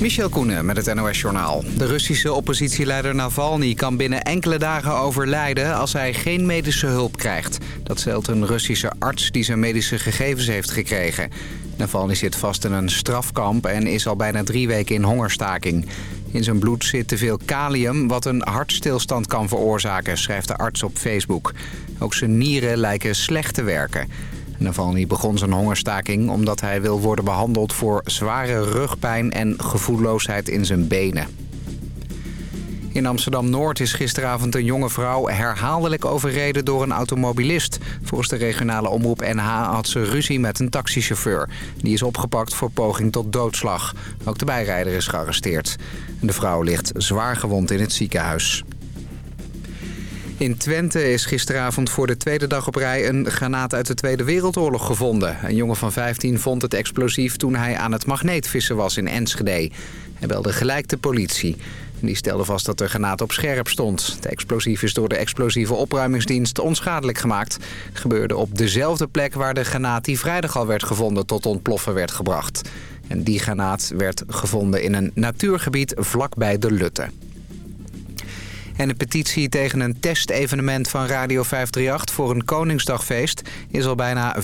Michel Koenen met het NOS-journaal. De Russische oppositieleider Navalny kan binnen enkele dagen overlijden als hij geen medische hulp krijgt. Dat stelt een Russische arts die zijn medische gegevens heeft gekregen. Navalny zit vast in een strafkamp en is al bijna drie weken in hongerstaking. In zijn bloed zit te veel kalium wat een hartstilstand kan veroorzaken, schrijft de arts op Facebook. Ook zijn nieren lijken slecht te werken. Navalny begon zijn hongerstaking omdat hij wil worden behandeld voor zware rugpijn en gevoelloosheid in zijn benen. In Amsterdam-Noord is gisteravond een jonge vrouw herhaaldelijk overreden door een automobilist. Volgens de regionale omroep NH had ze ruzie met een taxichauffeur. Die is opgepakt voor poging tot doodslag. Ook de bijrijder is gearresteerd. De vrouw ligt zwaar gewond in het ziekenhuis. In Twente is gisteravond voor de tweede dag op rij een granaat uit de Tweede Wereldoorlog gevonden. Een jongen van 15 vond het explosief toen hij aan het magneetvissen was in Enschede. Hij belde gelijk de politie. Die stelde vast dat de granaat op scherp stond. Het explosief is door de explosieve opruimingsdienst onschadelijk gemaakt. Gebeurde op dezelfde plek waar de granaat die vrijdag al werd gevonden tot ontploffen werd gebracht. En die granaat werd gevonden in een natuurgebied vlakbij de Lutte. En een petitie tegen een testevenement van Radio 538 voor een Koningsdagfeest is al bijna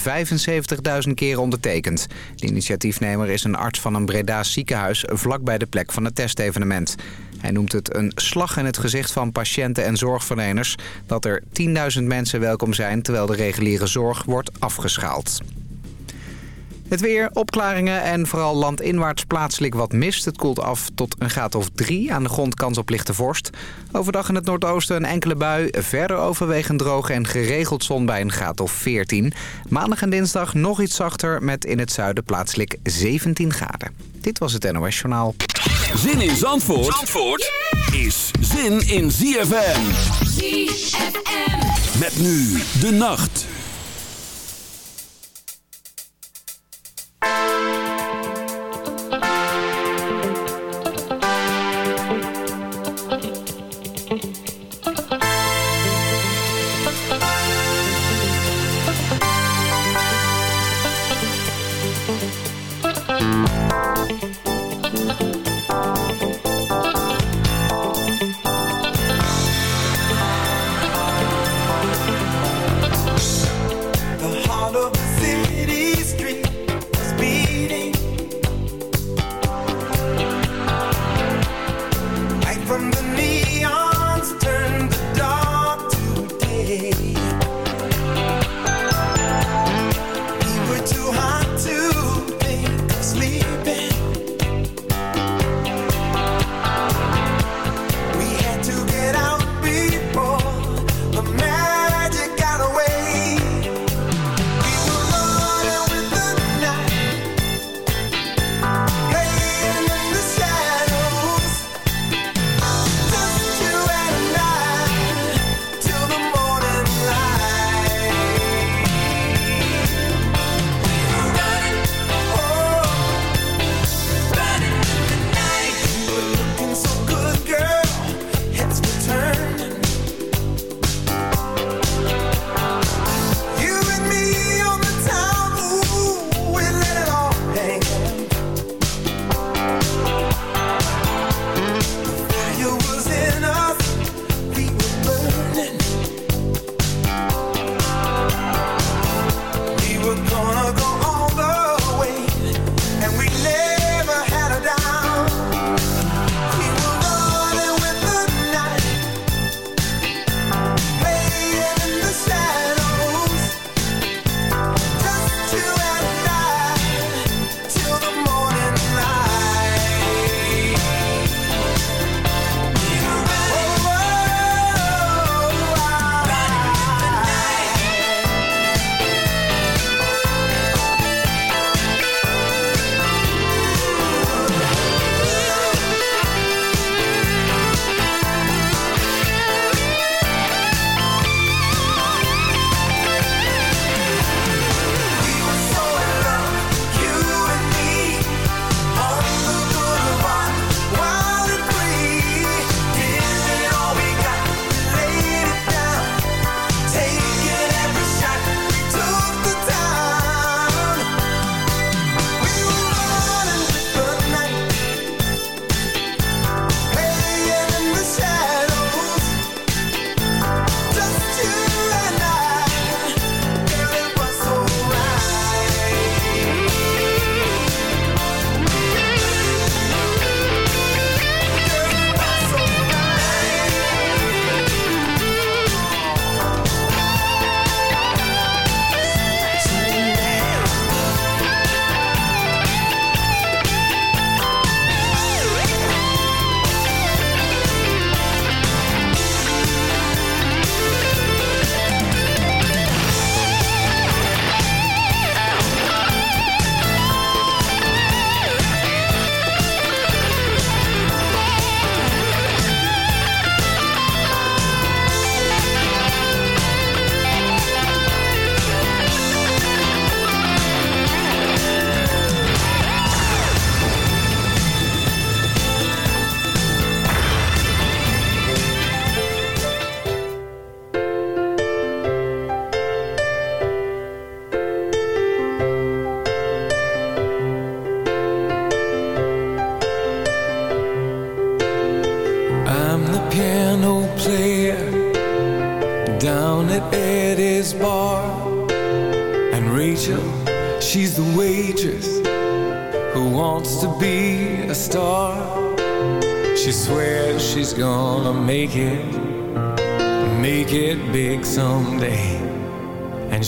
75.000 keer ondertekend. De initiatiefnemer is een arts van een Breda's ziekenhuis vlakbij de plek van het testevenement. Hij noemt het een slag in het gezicht van patiënten en zorgverleners... dat er 10.000 mensen welkom zijn terwijl de reguliere zorg wordt afgeschaald. Het weer, opklaringen en vooral landinwaarts plaatselijk wat mist. Het koelt af tot een graad of 3. Aan de grond kans op lichte vorst. Overdag in het noordoosten een enkele bui. Verder overwegend droog en geregeld zon bij een graad of 14. Maandag en dinsdag nog iets zachter met in het zuiden plaatselijk 17 graden. Dit was het NOS Journaal. Zin in Zandvoort, Zandvoort is zin in ZFM. ZFM. Met nu de nacht.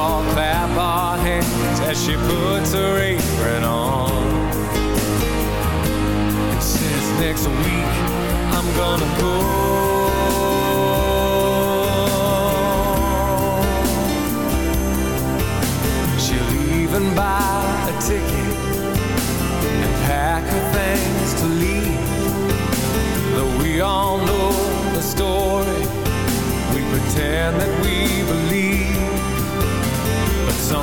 All clap our hands as she puts her apron on. Says, Next week I'm gonna go. even buy a ticket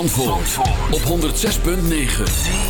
Antwoord op 106.9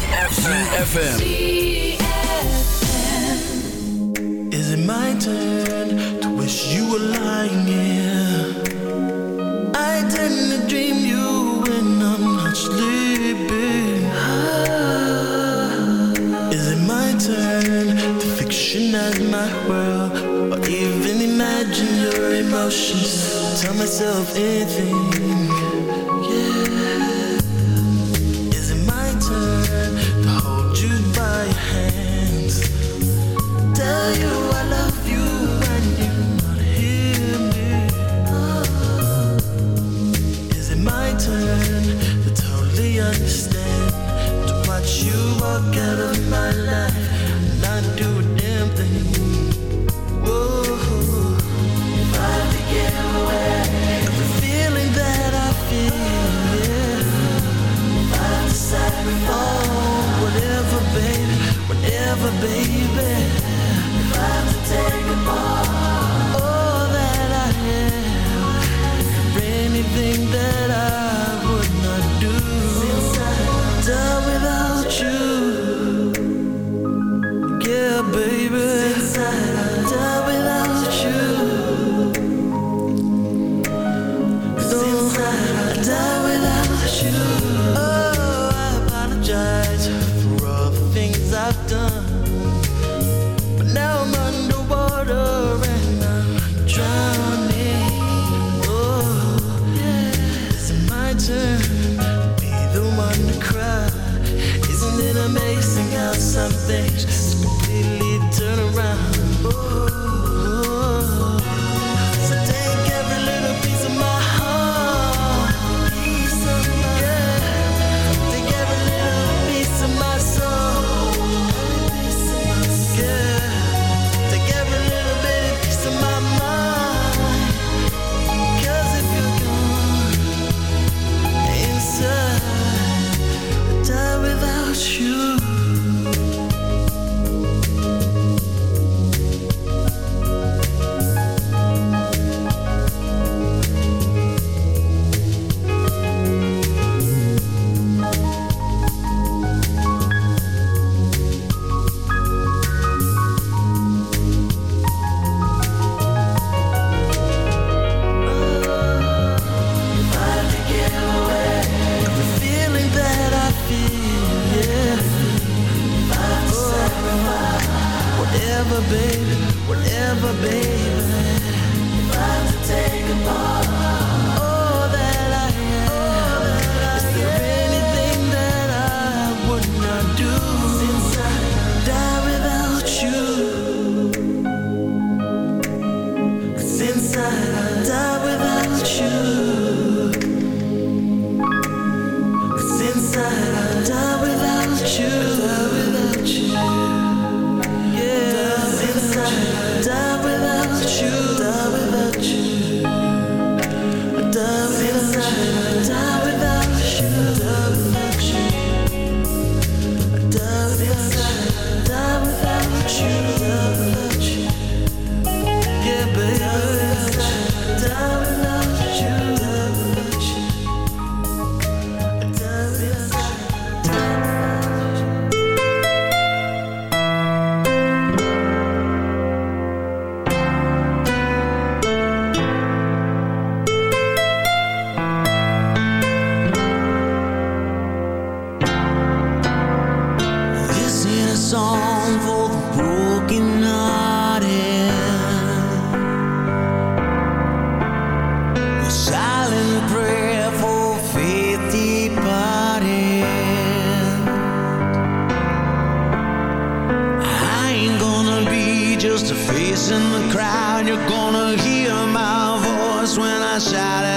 in the crowd, you're gonna hear my voice when I shout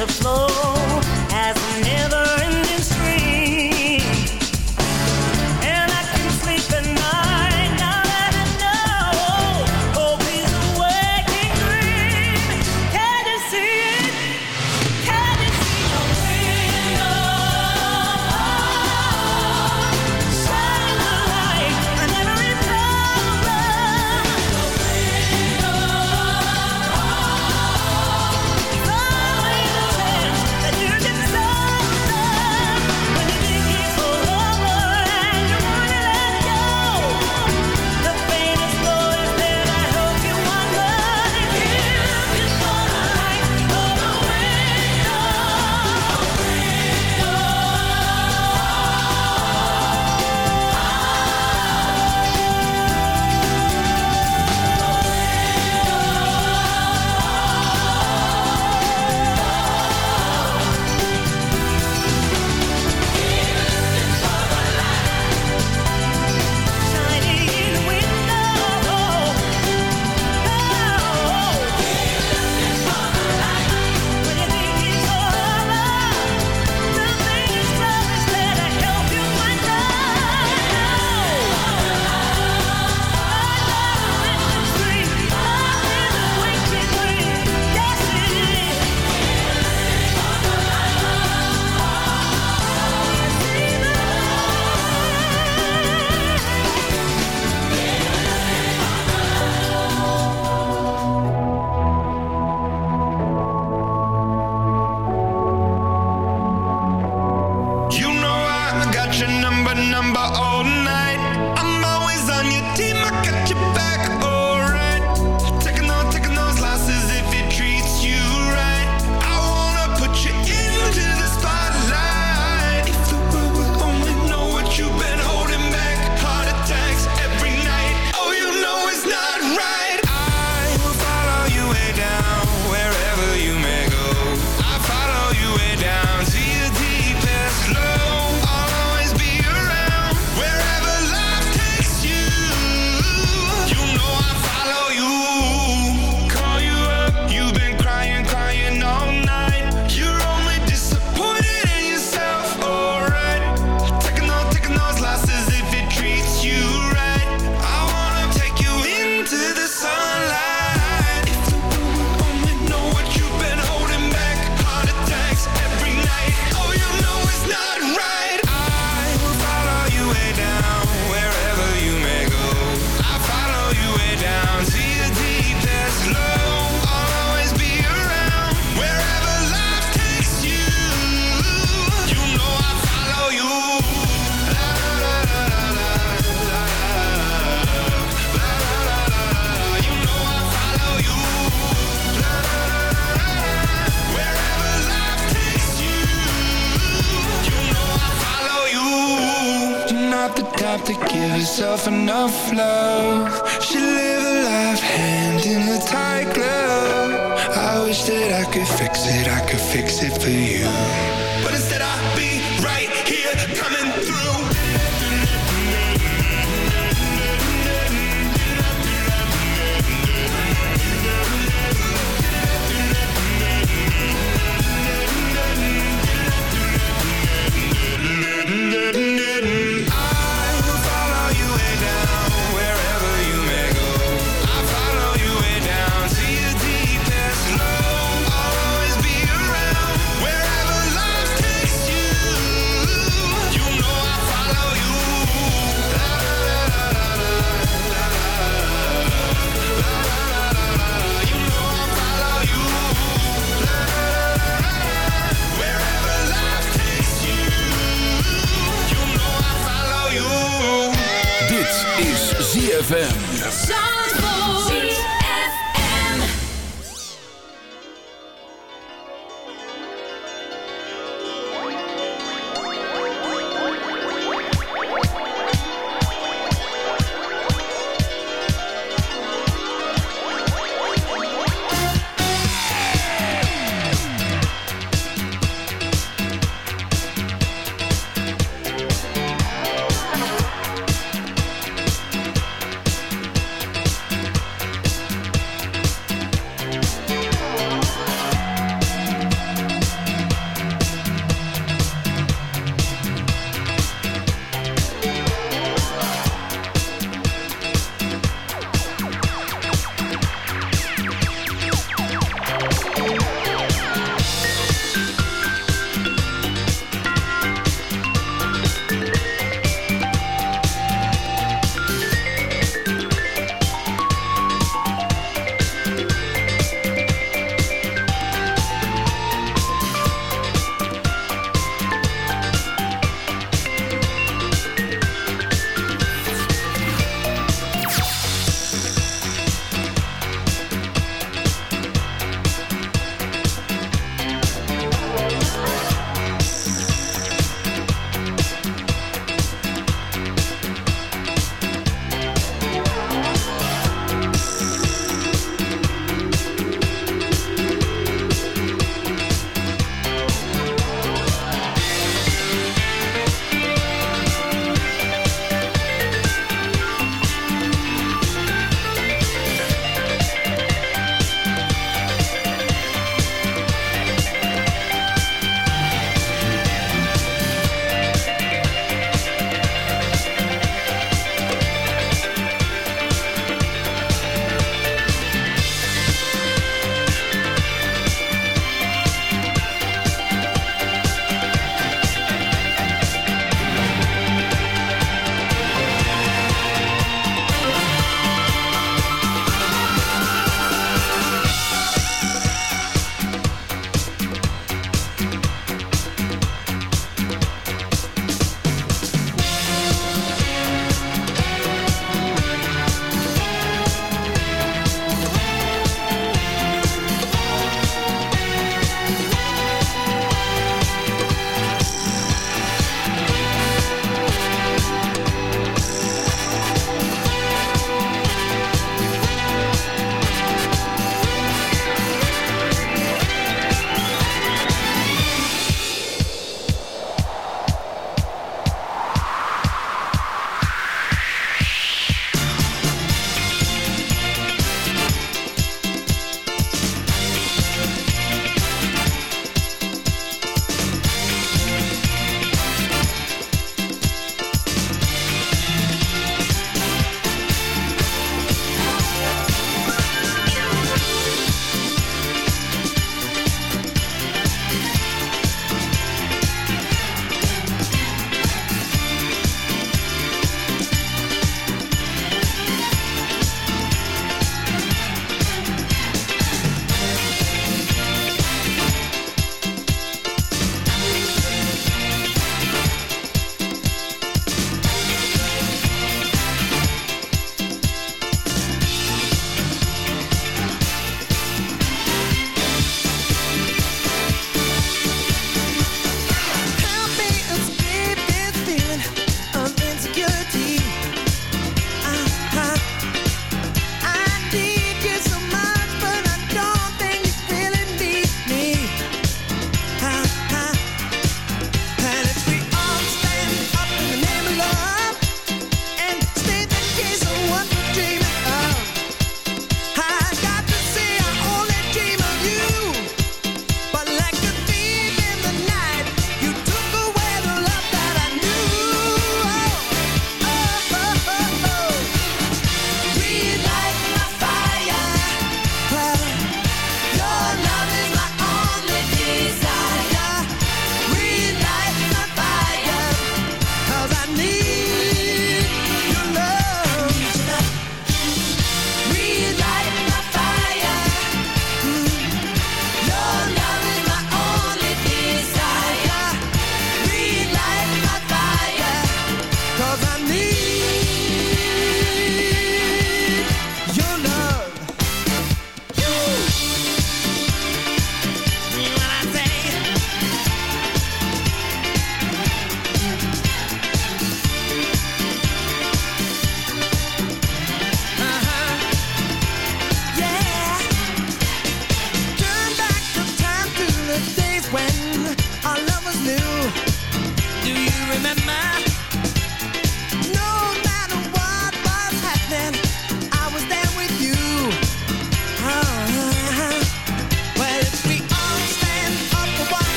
to flow. fleurs.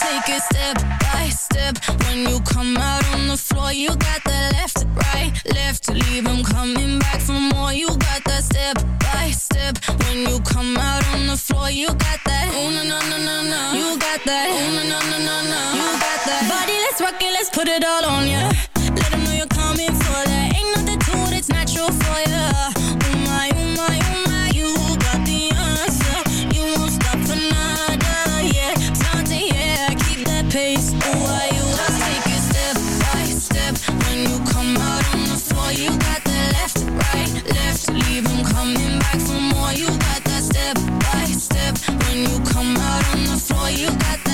take it step by step. When you come out on the floor, you got that left, right, left. Leave 'em coming back for more. You got that step by step. When you come out on the floor, you got that. Ooh, no, no, no, no, no. You got that. Ooh, no, no, no, no, no. You got that. Body, let's rock it, let's put it all on ya. Let 'em know you're coming for that. Ain't nothing to it, it's natural for ya. Oh my, oh my, oh my, pace. Why you just take it step by step. When you come out on the floor, you got that left, right, left. Leave 'em coming back for more. You got that step by step. When you come out on the floor, you got that.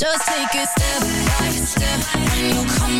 Just take it step by step. When you come